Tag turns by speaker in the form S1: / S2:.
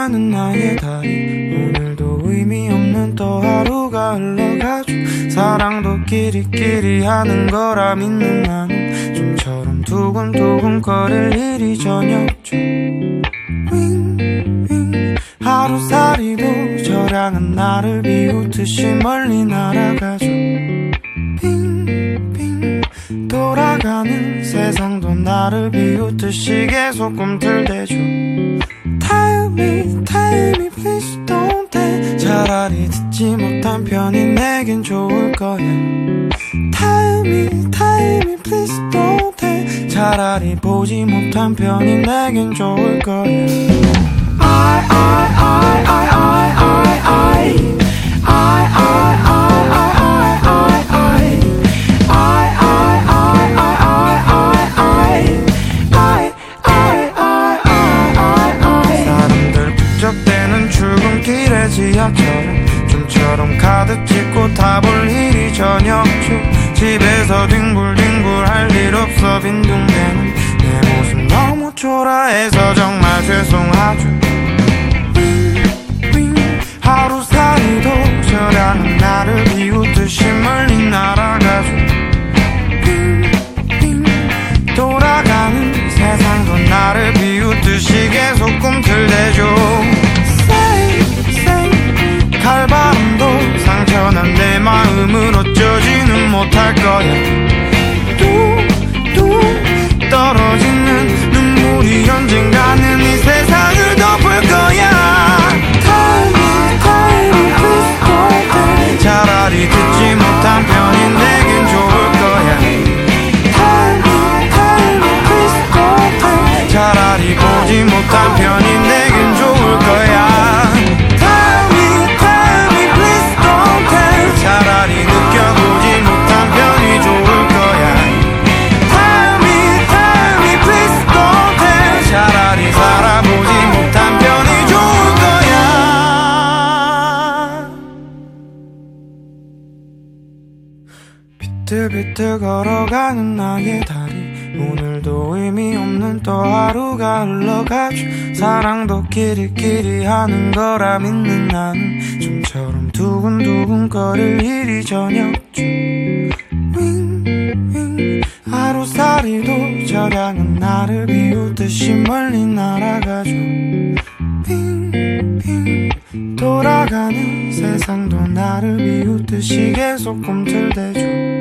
S1: 걸어가는 나의 다리 오늘도 의미 없는 또 하루가 흘러가죠. 사랑도 끼리끼리 하는 거라 믿는 나는 좀처럼 두근두근 거릴 일이 저녁죠. 하루살이도 저량은 나를 비웃듯이 멀리 날아가죠. 빙빙. 돌아가는 세상도 나를 비웃듯이 계속 꿈틀대죠 me, tell me, please don't tell 차라리 듣지 못한 편이 내겐 좋을 거야 Tell me, tell me, please don't tell 차라리 보지 못한 편이 내겐 좋을 거야 출근길의 지하철은 좀처럼 가득 찢고 타볼 일이 저녁 중 집에서 뒹굴뒹굴 할 일 없어 빈둥대는 내 모습 너무 초라해서 정말 죄송하죠. 윙윙 하루 살이도 저량은 나를 비웃듯이 멀리 날아가죠. 돌아가는 세상도 나를 비웃듯이 계속 꿈틀대죠 거야 뚝뚝 떨어지는 눈물이 언젠가 비틀비틀 걸어가는 나의 다리. 오늘도 의미 없는 또 하루가 흘러가죠. 사랑도 끼리끼리 하는 거라 믿는 나는 좀처럼 두근두근 거릴 일이 저녁죠 윙윙 하루살이도 저량은 나를 비웃듯이 멀리 날아가죠. 빙빙 돌아가는 세상도 나를 비웃듯이 계속 꿈틀대죠